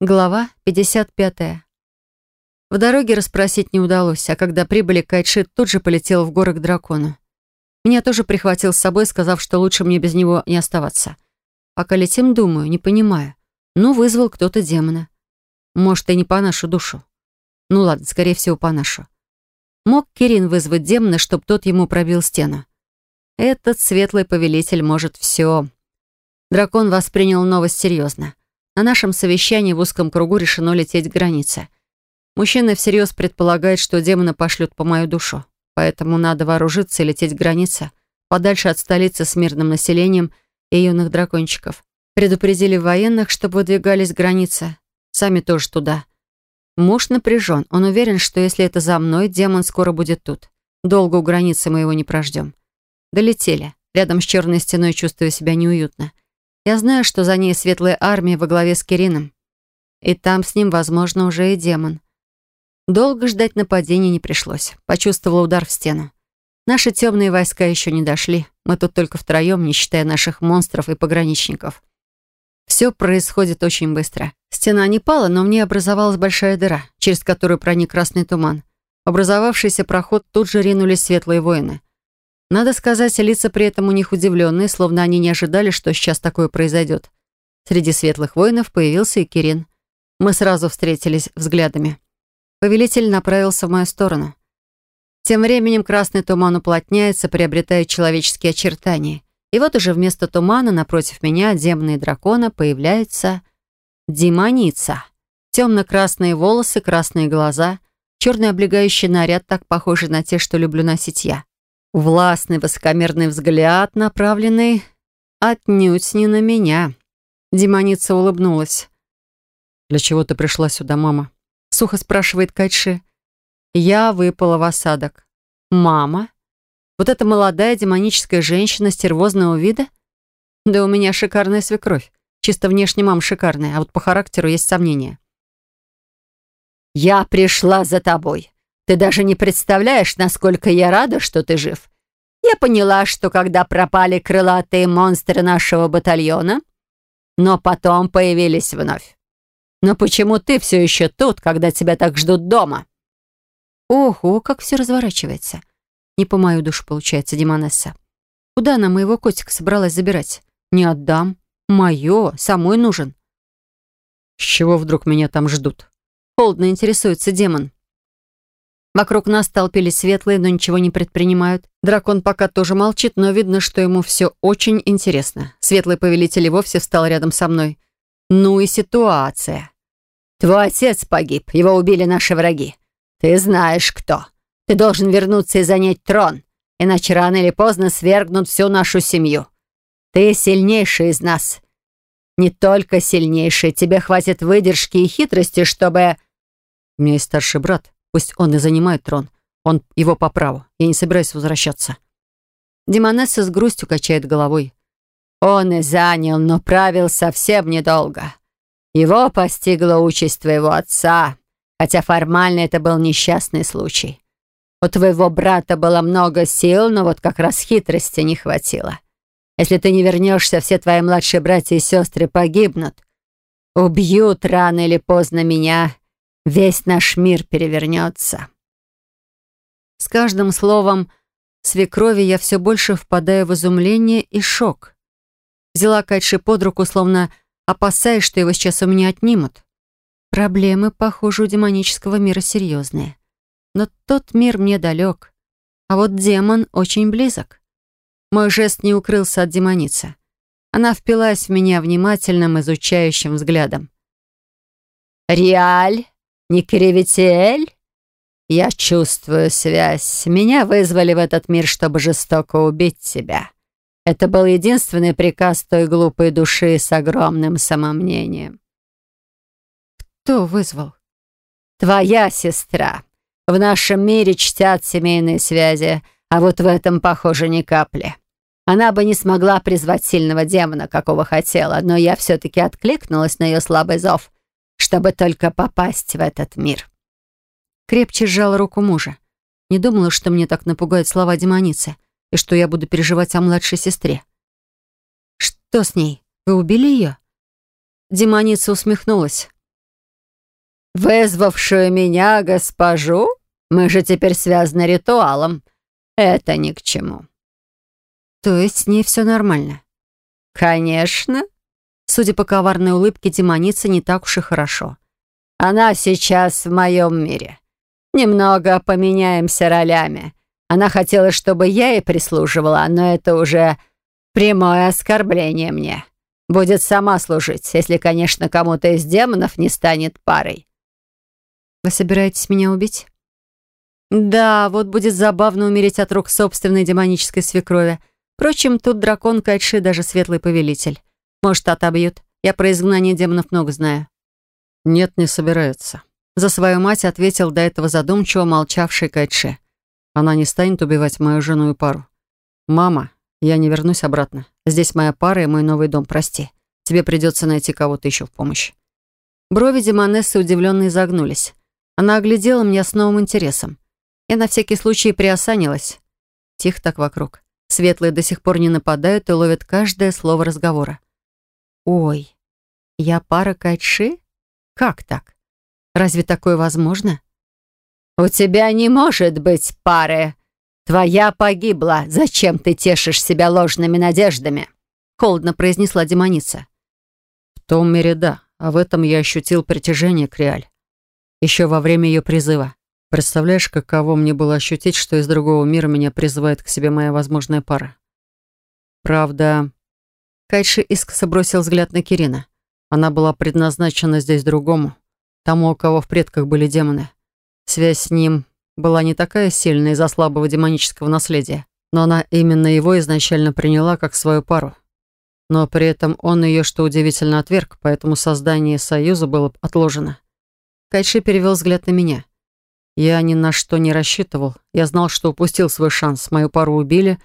Глава 55. В дороге расспросить не удалось, а когда прибыли, Кайтшит тут же полетел в горы к дракону. Меня тоже прихватил с собой, сказав, что лучше мне без него не оставаться. Пока летим, думаю, не понимаю. Ну, вызвал кто-то демона. Может, и не по нашу душу. Ну ладно, скорее всего, по нашу. Мог Кирин вызвать демона, чтобы тот ему пробил стену. Этот светлый повелитель может все. Дракон воспринял новость серьезно. На нашем совещании в узком кругу решено лететь к границе. Мужчина всерьез предполагает, что демона пошлют по мою душу. Поэтому надо вооружиться и лететь к границе, подальше от столицы с мирным населением и юных дракончиков. Предупредили военных, чтобы выдвигались к границе. Сами тоже туда. Муж напряжен. Он уверен, что если это за мной, демон скоро будет тут. Долго у границы мы его не прождем. Долетели. Рядом с черной стеной чувствую себя неуютно. Я знаю, что за ней светлая армия во главе с Кирином. И там с ним, возможно, уже и демон. Долго ждать нападения не пришлось. Почувствовала удар в стену. Наши темные войска еще не дошли. Мы тут только втроем, не считая наших монстров и пограничников. Все происходит очень быстро. Стена не пала, но в ней образовалась большая дыра, через которую проник красный туман. Образовавшийся проход тут же ринулись светлые воины. Надо сказать, лица при этом у них удивленные, словно они не ожидали, что сейчас такое произойдет. Среди светлых воинов появился и Кирин. Мы сразу встретились взглядами. Повелитель направился в мою сторону. Тем временем красный туман уплотняется, приобретая человеческие очертания. И вот уже вместо тумана напротив меня, демона дракона, появляется демоница. Темно-красные волосы, красные глаза, черный облегающий наряд, так похожий на те, что люблю носить я. Властный высокомерный взгляд, направленный отнюдь не на меня. Демоница улыбнулась. «Для чего ты пришла сюда, мама?» Сухо спрашивает Кайши. Я выпала в осадок. «Мама? Вот эта молодая демоническая женщина стервозного вида? Да у меня шикарная свекровь. Чисто внешне мама шикарная, а вот по характеру есть сомнения». «Я пришла за тобой», ты даже не представляешь, насколько я рада, что ты жив. Я поняла, что когда пропали крылатые монстры нашего батальона, но потом появились вновь. Но почему ты все еще тут, когда тебя так ждут дома?» «Ого, как все разворачивается!» Не по мою душу, получается, Димонесса. Куда она моего котика собралась забирать? Не отдам. Мое, самой нужен. С чего вдруг меня там ждут? Холодно интересуется демон. Вокруг нас толпились светлые, но ничего не предпринимают. Дракон пока тоже молчит, но видно, что ему все очень интересно. Светлый повелитель и вовсе встал рядом со мной. Ну и ситуация. «Твой отец погиб, его убили наши враги. Ты знаешь, кто. Ты должен вернуться и занять трон, иначе рано или поздно свергнут всю нашу семью. Ты сильнейший из нас. Не только сильнейший, тебе хватит выдержки и хитрости, чтобы...» «У меня есть старший брат», Пусть он и занимает трон. Он его по праву. Я не собираюсь возвращаться. Демонесса с грустью качает головой. Он и занял, но правил совсем недолго. Его постигла участь твоего отца, хотя формально это был несчастный случай. У твоего брата было много сил, но вот как раз хитрости не хватило. Если ты не вернешься, все твои младшие братья и сестры погибнут. Убьют рано или поздно меня Весь наш мир перевернется. С каждым словом свекрови я все больше впадаю в изумление и шок. Взяла Кайши под руку, словно опасаясь, что его сейчас у меня отнимут. Проблемы, похоже, у демонического мира серьезные. Но тот мир мне далек. А вот демон очень близок. Мой жест не укрылся от демоницы. Она впилась в меня внимательным, изучающим взглядом. «Реаль!» Не Кривитель? Я чувствую связь. Меня вызвали в этот мир, чтобы жестоко убить тебя. Это был единственный приказ той глупой души с огромным самомнением. Кто вызвал? Твоя сестра. В нашем мире чтят семейные связи, а вот в этом, похоже, ни капли. Она бы не смогла призвать сильного демона, какого хотела, но я все-таки откликнулась на ее слабый зов чтобы только попасть в этот мир. Крепче сжала руку мужа. Не думала, что мне так напугают слова демоницы, и что я буду переживать о младшей сестре. «Что с ней? Вы убили ее?» Демоница усмехнулась. вызвавшую меня госпожу? Мы же теперь связаны ритуалом. Это ни к чему». «То есть с ней все нормально?» «Конечно». Судя по коварной улыбке, демоница не так уж и хорошо. «Она сейчас в моем мире. Немного поменяемся ролями. Она хотела, чтобы я ей прислуживала, но это уже прямое оскорбление мне. Будет сама служить, если, конечно, кому-то из демонов не станет парой». «Вы собираетесь меня убить?» «Да, вот будет забавно умереть от рук собственной демонической свекрови. Впрочем, тут дракон Кайши даже светлый повелитель. Может, отобьют. Я про изгнание демонов много знаю». «Нет, не собирается». За свою мать ответил до этого задумчиво молчавший Кайши. «Она не станет убивать мою жену и пару. Мама, я не вернусь обратно. Здесь моя пара и мой новый дом, прости. Тебе придется найти кого-то еще в помощь». Брови Демонессы удивленно изогнулись. Она оглядела меня с новым интересом. Я на всякий случай приосанилась. Тихо так вокруг. Светлые до сих пор не нападают и ловят каждое слово разговора. «Ой, я пара Кайтши? Как так? Разве такое возможно?» «У тебя не может быть пары. Твоя погибла. Зачем ты тешишь себя ложными надеждами?» Холодно произнесла демоница. «В том мире да, а в этом я ощутил притяжение к Реаль. Еще во время ее призыва. Представляешь, каково мне было ощутить, что из другого мира меня призывает к себе моя возможная пара? Правда, Кайши искоса бросил взгляд на Кирина. Она была предназначена здесь другому, тому, у кого в предках были демоны. Связь с ним была не такая сильная из-за слабого демонического наследия, но она именно его изначально приняла как свою пару. Но при этом он ее, что удивительно, отверг, поэтому создание союза было отложено. Кайши перевел взгляд на меня. Я ни на что не рассчитывал. Я знал, что упустил свой шанс. Мою пару убили,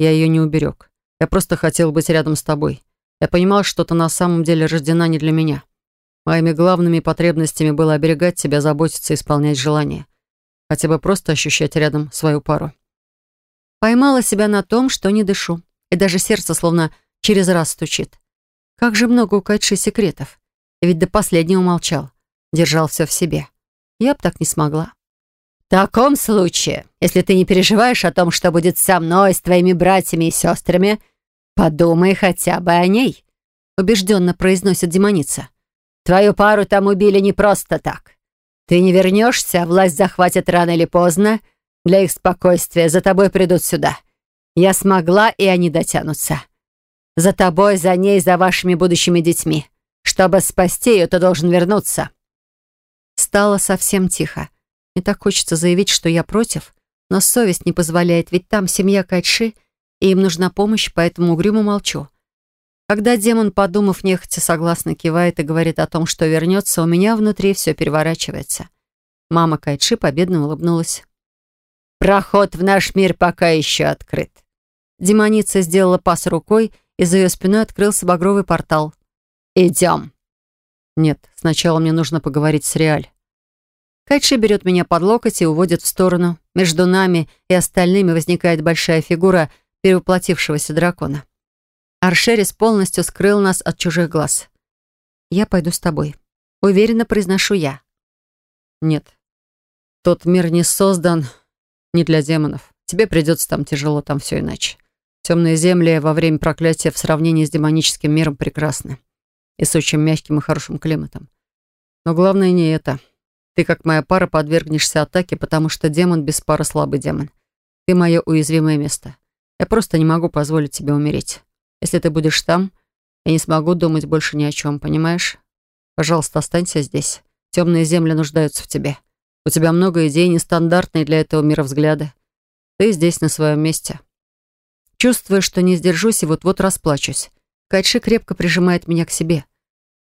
я ее не уберег. Я просто хотел быть рядом с тобой. Я понимал, что ты на самом деле рождена не для меня. Моими главными потребностями было оберегать тебя, заботиться исполнять желания. Хотя бы просто ощущать рядом свою пару. Поймала себя на том, что не дышу. И даже сердце словно через раз стучит. Как же много у Кайтши секретов. ведь до последнего молчал. Держал все в себе. Я б так не смогла. Таком случае, если ты не переживаешь о том, что будет со мной, с твоими братьями и сестрами, подумай хотя бы о ней», — убежденно произносит демоница. «Твою пару там убили не просто так. Ты не вернешься, а власть захватит рано или поздно. Для их спокойствия за тобой придут сюда. Я смогла, и они дотянутся. За тобой, за ней, за вашими будущими детьми. Чтобы спасти ее, ты должен вернуться». Стало совсем тихо. Мне так хочется заявить, что я против, но совесть не позволяет, ведь там семья Кайши, и им нужна помощь, поэтому угрюмо молчу. Когда демон, подумав, нехотя согласно кивает и говорит о том, что вернется, у меня внутри все переворачивается. Мама Кайши победно улыбнулась. «Проход в наш мир пока еще открыт». Демоница сделала пас рукой, и за ее спиной открылся багровый портал. «Идем». «Нет, сначала мне нужно поговорить с Реаль». Кайши берет меня под локоть и уводит в сторону. Между нами и остальными возникает большая фигура перевоплотившегося дракона. Аршерис полностью скрыл нас от чужих глаз. «Я пойду с тобой», — уверенно произношу я. «Нет, тот мир не создан не для демонов. Тебе придется там тяжело, там все иначе. Темные земли во время проклятия в сравнении с демоническим миром прекрасны. И с очень мягким и хорошим климатом. Но главное не это — ты, как моя пара, подвергнешься атаке, потому что демон без пары слабый демон. Ты мое уязвимое место. Я просто не могу позволить тебе умереть. Если ты будешь там, я не смогу думать больше ни о чем, понимаешь? Пожалуйста, останься здесь. Темные земли нуждаются в тебе. У тебя много идей, нестандартные для этого мира взгляды. Ты здесь на своем месте. Чувствую, что не сдержусь и вот-вот расплачусь. Кайши крепко прижимает меня к себе.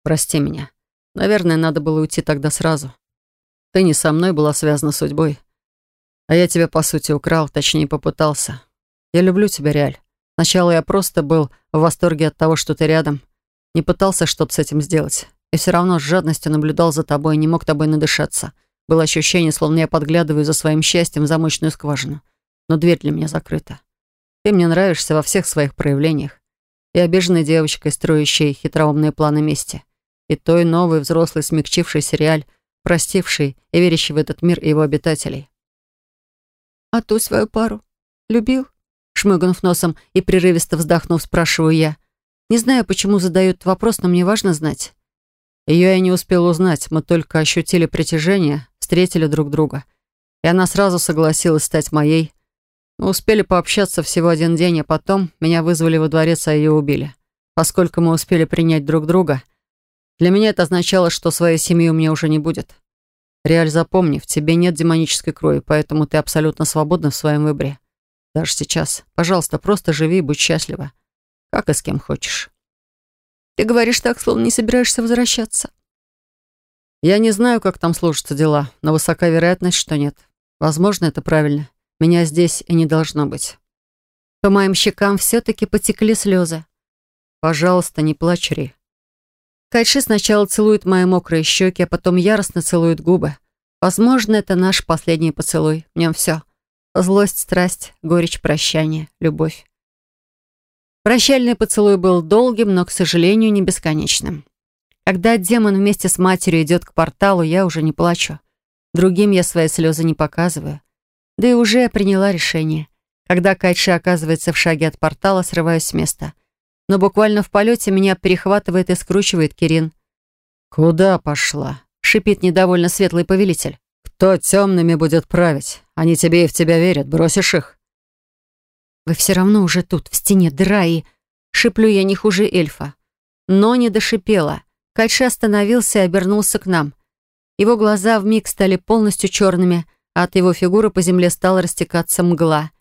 Прости меня. Наверное, надо было уйти тогда сразу. Ты не со мной была связана судьбой. А я тебя, по сути, украл, точнее, попытался. Я люблю тебя, Реаль. Сначала я просто был в восторге от того, что ты рядом. Не пытался что-то с этим сделать. И все равно с жадностью наблюдал за тобой и не мог тобой надышаться. Было ощущение, словно я подглядываю за своим счастьем в замочную скважину. Но дверь для меня закрыта. Ты мне нравишься во всех своих проявлениях. И обиженной девочкой, строящей хитроумные планы мести. И той новой, взрослой, смягчившейся Реаль, простивший и верящий в этот мир и его обитателей. «А ту свою пару любил?» Шмыгнув носом и прерывисто вздохнув, спрашиваю я. Не знаю, почему задают вопрос, но мне важно знать. Ее я не успел узнать, мы только ощутили притяжение, встретили друг друга. И она сразу согласилась стать моей. Мы успели пообщаться всего один день, а потом меня вызвали во дворец, а ее убили. Поскольку мы успели принять друг друга, для меня это означало, что своей семьи у меня уже не будет. Реаль, запомни, в тебе нет демонической крови, поэтому ты абсолютно свободна в своем выборе. Даже сейчас. Пожалуйста, просто живи и будь счастлива. Как и с кем хочешь. Ты говоришь так, словно не собираешься возвращаться. Я не знаю, как там сложатся дела, но высока вероятность, что нет. Возможно, это правильно. Меня здесь и не должно быть. По моим щекам все-таки потекли слезы. Пожалуйста, не плачь, Ри. Кайши сначала целует мои мокрые щеки, а потом яростно целует губы. Возможно, это наш последний поцелуй. В нем все. Злость, страсть, горечь, прощание, любовь. Прощальный поцелуй был долгим, но, к сожалению, не бесконечным. Когда демон вместе с матерью идет к порталу, я уже не плачу. Другим я свои слезы не показываю. Да и уже приняла решение. Когда Кайши оказывается в шаге от портала, срываюсь с места но буквально в полете меня перехватывает и скручивает Кирин. «Куда пошла?» — шипит недовольно светлый повелитель. «Кто темными будет править? Они тебе и в тебя верят. Бросишь их?» «Вы все равно уже тут, в стене дыра и...» Шиплю я не хуже эльфа. Но не дошипела. Кайши остановился и обернулся к нам. Его глаза вмиг стали полностью черными, а от его фигуры по земле стала растекаться мгла.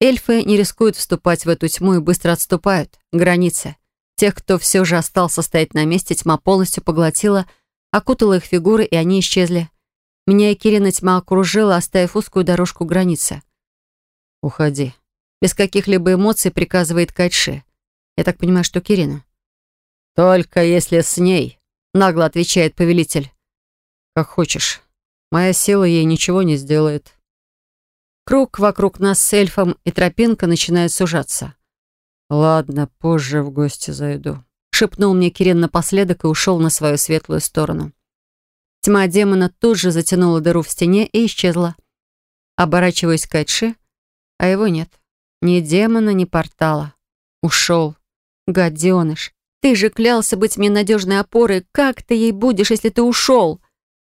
Эльфы не рискуют вступать в эту тьму и быстро отступают. Границы. Тех, кто все же остался стоять на месте, тьма полностью поглотила, окутала их фигуры, и они исчезли. Меня и Кирина тьма окружила, оставив узкую дорожку границы. «Уходи». Без каких-либо эмоций приказывает Кайши. Я так понимаю, что Кирина. «Только если с ней», — нагло отвечает повелитель. «Как хочешь. Моя сила ей ничего не сделает». Круг вокруг нас с эльфом и тропинка начинает сужаться. «Ладно, позже в гости зайду», — шепнул мне Кирин напоследок и ушел на свою светлую сторону. Тьма демона тут же затянула дыру в стене и исчезла. Оборачиваюсь к Кайтши, а его нет. Ни демона, ни портала. Ушел. Гаденыш, ты же клялся быть мне надежной опорой. Как ты ей будешь, если ты ушел?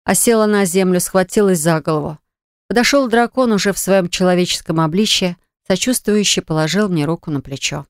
А села на землю, схватилась за голову. Подошел дракон уже в своем человеческом обличье, сочувствующе положил мне руку на плечо.